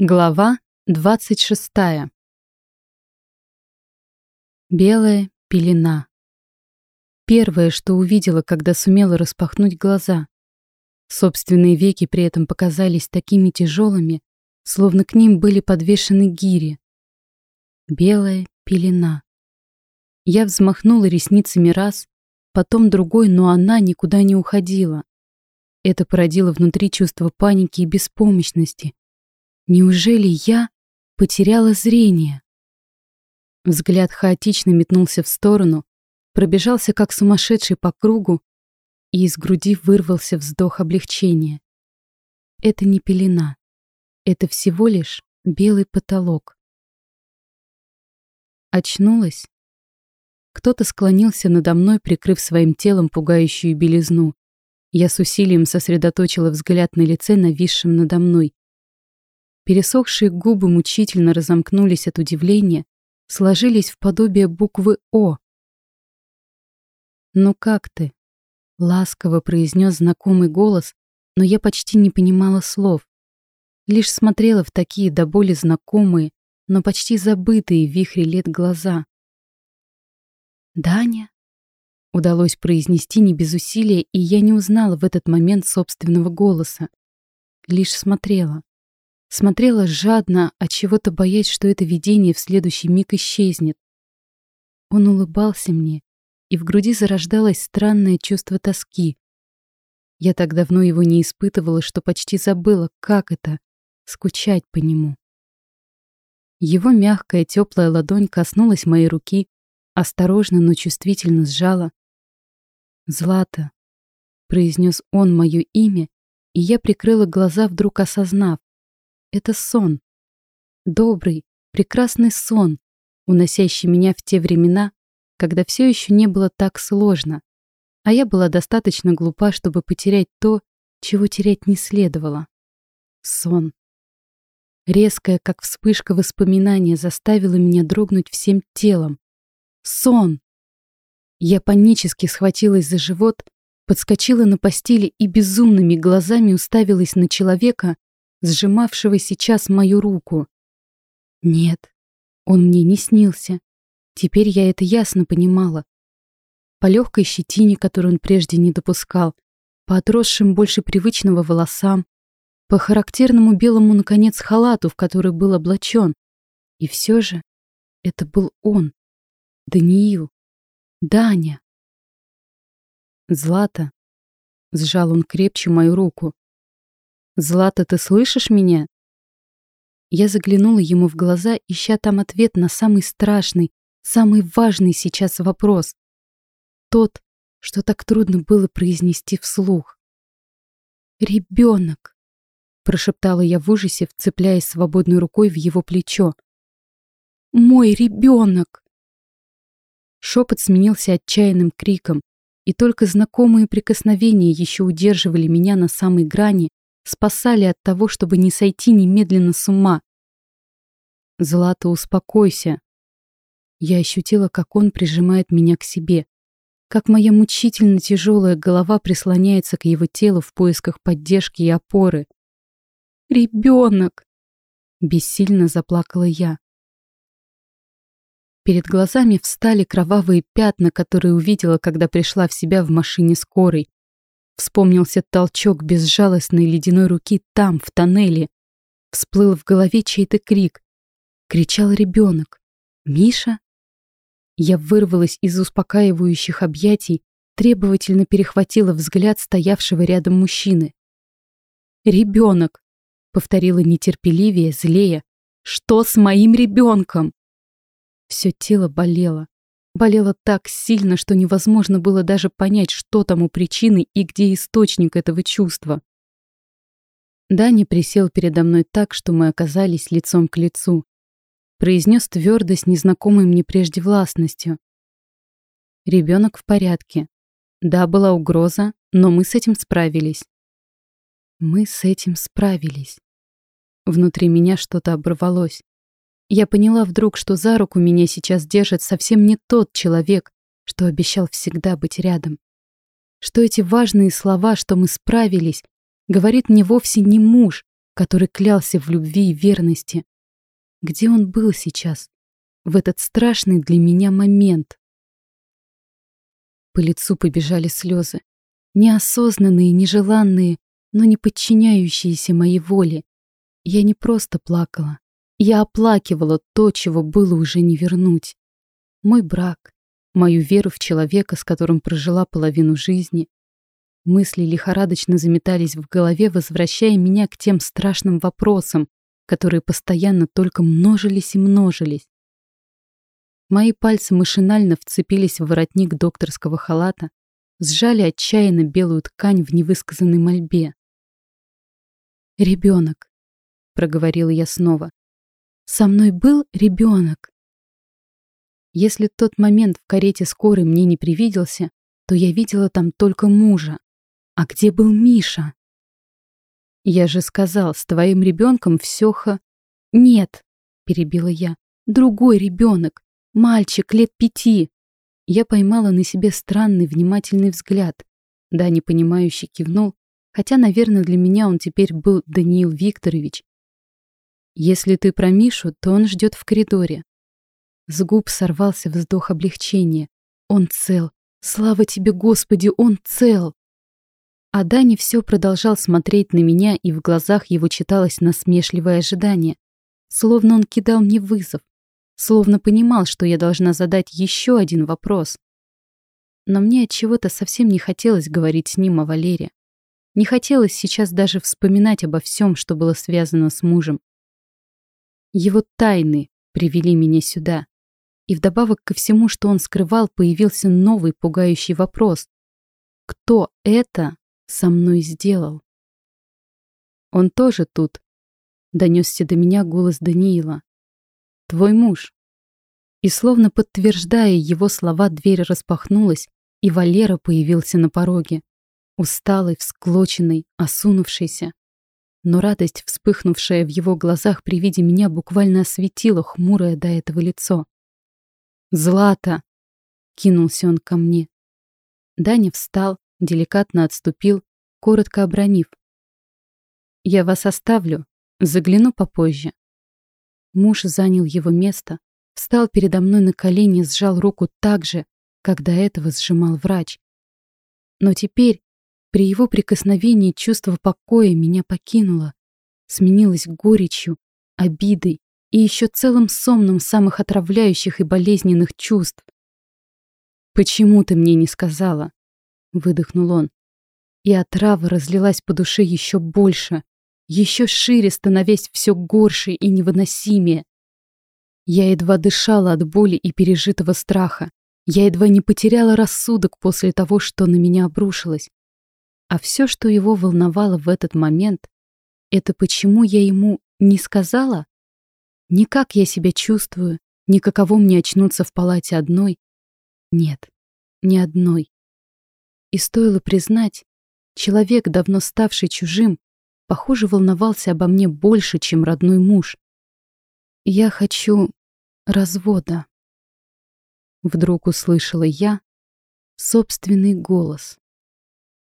Глава 26. Белая пелена. Первое, что увидела, когда сумела распахнуть глаза. Собственные веки при этом показались такими тяжелыми, словно к ним были подвешены гири. Белая пелена. Я взмахнула ресницами раз, потом другой, но она никуда не уходила. Это породило внутри чувство паники и беспомощности, Неужели я потеряла зрение? Взгляд хаотично метнулся в сторону, пробежался как сумасшедший по кругу, и из груди вырвался вздох облегчения. Это не пелена. Это всего лишь белый потолок. Очнулась. Кто-то склонился надо мной, прикрыв своим телом пугающую белизну. Я с усилием сосредоточила взгляд на лице, нависшем надо мной. Пересохшие губы мучительно разомкнулись от удивления, сложились в подобие буквы «О». «Ну как ты?» — ласково произнес знакомый голос, но я почти не понимала слов. Лишь смотрела в такие до боли знакомые, но почти забытые вихри лет глаза. «Даня?» — удалось произнести не без усилия, и я не узнала в этот момент собственного голоса. Лишь смотрела. Смотрела жадно, от чего-то боясь, что это видение в следующий миг исчезнет. Он улыбался мне, и в груди зарождалось странное чувство тоски. Я так давно его не испытывала, что почти забыла, как это — скучать по нему. Его мягкая теплая ладонь коснулась моей руки, осторожно, но чувствительно сжала. «Злата», — произнес он мое имя, и я прикрыла глаза, вдруг осознав. Это сон. Добрый, прекрасный сон, уносящий меня в те времена, когда все еще не было так сложно, а я была достаточно глупа, чтобы потерять то, чего терять не следовало. Сон. Резкая, как вспышка воспоминания, заставила меня дрогнуть всем телом. Сон! Я панически схватилась за живот, подскочила на постели и безумными глазами уставилась на человека, сжимавшего сейчас мою руку. Нет, он мне не снился. Теперь я это ясно понимала. По легкой щетине, которую он прежде не допускал, по отросшим больше привычного волосам, по характерному белому, наконец, халату, в который был облачен. И все же это был он, Даниил, Даня. Злата. Сжал он крепче мою руку. «Злата, ты слышишь меня?» Я заглянула ему в глаза, ища там ответ на самый страшный, самый важный сейчас вопрос. Тот, что так трудно было произнести вслух. «Ребенок!» — прошептала я в ужасе, вцепляясь свободной рукой в его плечо. «Мой ребенок!» Шепот сменился отчаянным криком, и только знакомые прикосновения еще удерживали меня на самой грани, спасали от того, чтобы не сойти немедленно с ума. «Злата, успокойся». Я ощутила, как он прижимает меня к себе, как моя мучительно тяжелая голова прислоняется к его телу в поисках поддержки и опоры. «Ребенок!» — бессильно заплакала я. Перед глазами встали кровавые пятна, которые увидела, когда пришла в себя в машине скорой. Вспомнился толчок безжалостной ледяной руки там, в тоннеле. Всплыл в голове чей-то крик. Кричал ребенок. «Миша?» Я вырвалась из успокаивающих объятий, требовательно перехватила взгляд стоявшего рядом мужчины. «Ребенок!» — повторила нетерпеливее, злее. «Что с моим ребенком?» Все тело болело. Болело так сильно, что невозможно было даже понять, что тому причиной и где источник этого чувства. Дани присел передо мной так, что мы оказались лицом к лицу. Произнес твердо с незнакомой мне прежде властностью. Ребенок в порядке. Да, была угроза, но мы с этим справились. Мы с этим справились. Внутри меня что-то оборвалось. Я поняла вдруг, что за руку меня сейчас держит совсем не тот человек, что обещал всегда быть рядом. Что эти важные слова, что мы справились, говорит мне вовсе не муж, который клялся в любви и верности. Где он был сейчас, в этот страшный для меня момент? По лицу побежали слезы. Неосознанные, нежеланные, но не подчиняющиеся моей воле. Я не просто плакала. Я оплакивала то, чего было уже не вернуть. Мой брак, мою веру в человека, с которым прожила половину жизни. Мысли лихорадочно заметались в голове, возвращая меня к тем страшным вопросам, которые постоянно только множились и множились. Мои пальцы машинально вцепились в воротник докторского халата, сжали отчаянно белую ткань в невысказанной мольбе. «Ребенок», — проговорила я снова. «Со мной был ребенок». Если тот момент в карете скорой мне не привиделся, то я видела там только мужа. А где был Миша? Я же сказал, с твоим ребенком все ха... Нет, перебила я. Другой ребенок. Мальчик лет пяти. Я поймала на себе странный внимательный взгляд. Да, непонимающе кивнул, хотя, наверное, для меня он теперь был Даниил Викторович. Если ты про Мишу, то он ждет в коридоре. С губ сорвался вздох облегчения. Он цел. Слава тебе, Господи, он цел. А Дани все продолжал смотреть на меня, и в глазах его читалось насмешливое ожидание. Словно он кидал мне вызов. Словно понимал, что я должна задать еще один вопрос. Но мне от чего-то совсем не хотелось говорить с ним о Валере. Не хотелось сейчас даже вспоминать обо всем, что было связано с мужем. Его тайны привели меня сюда. И вдобавок ко всему, что он скрывал, появился новый пугающий вопрос. Кто это со мной сделал? Он тоже тут. Донесся до меня голос Даниила. Твой муж. И словно подтверждая его слова, дверь распахнулась, и Валера появился на пороге. Усталый, всклоченный, осунувшийся. Но радость, вспыхнувшая в его глазах при виде меня, буквально осветила хмурое до этого лицо. «Злата!» — кинулся он ко мне. Даня встал, деликатно отступил, коротко обронив. «Я вас оставлю, загляну попозже». Муж занял его место, встал передо мной на колени, сжал руку так же, как до этого сжимал врач. Но теперь, при его прикосновении, чувство покоя меня покинуло, сменилось горечью, обидой, и еще целым сомном самых отравляющих и болезненных чувств. «Почему ты мне не сказала?» — выдохнул он. И отрава разлилась по душе еще больше, еще шире становясь все горше и невыносимее. Я едва дышала от боли и пережитого страха. Я едва не потеряла рассудок после того, что на меня обрушилось. А все, что его волновало в этот момент, это почему я ему не сказала? Ни как я себя чувствую, ни каково мне очнуться в палате одной. Нет, ни одной. И стоило признать, человек, давно ставший чужим, похоже, волновался обо мне больше, чем родной муж. Я хочу развода. Вдруг услышала я собственный голос.